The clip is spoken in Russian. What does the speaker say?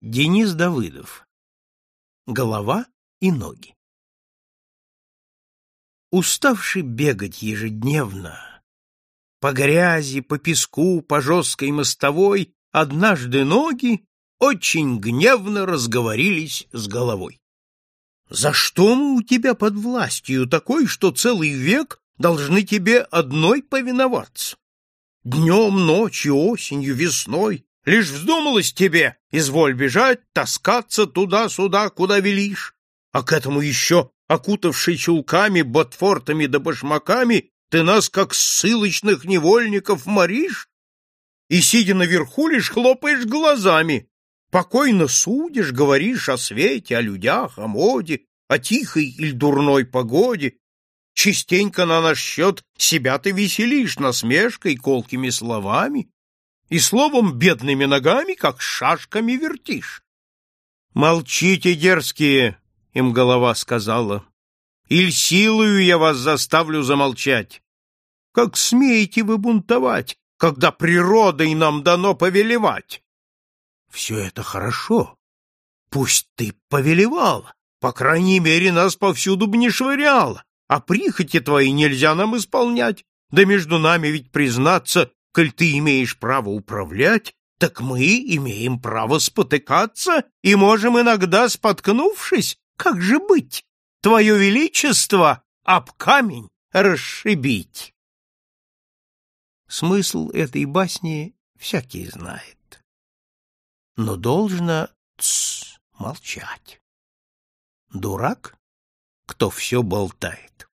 Денис Давыдов. Голова и ноги. Уставший бегать ежедневно, по грязи, по песку, по жесткой мостовой, однажды ноги очень гневно разговорились с головой. «За что мы у тебя под властью такой, что целый век должны тебе одной повиноваться? Днем, ночью, осенью, весной Лишь вздумалось тебе, изволь бежать, таскаться туда-сюда, куда велишь. А к этому еще, окутавший чулками, ботфортами да башмаками, ты нас, как ссылочных невольников, моришь? И, сидя наверху, лишь хлопаешь глазами. Покойно судишь, говоришь о свете, о людях, о моде, о тихой или дурной погоде. Частенько на наш счет себя ты веселишь насмешкой, колкими словами и словом бедными ногами, как шашками вертишь. «Молчите, дерзкие!» — им голова сказала. «Иль силою я вас заставлю замолчать! Как смеете вы бунтовать, когда природой нам дано повелевать?» «Все это хорошо. Пусть ты повелевала, по крайней мере, нас повсюду бы не швыряла, а прихоти твои нельзя нам исполнять. Да между нами ведь, признаться, коль ты имеешь право управлять, так мы имеем право спотыкаться и можем иногда, споткнувшись, как же быть, твое величество об камень расшибить. Смысл этой басни всякий знает, но должно тс, молчать. Дурак, кто все болтает.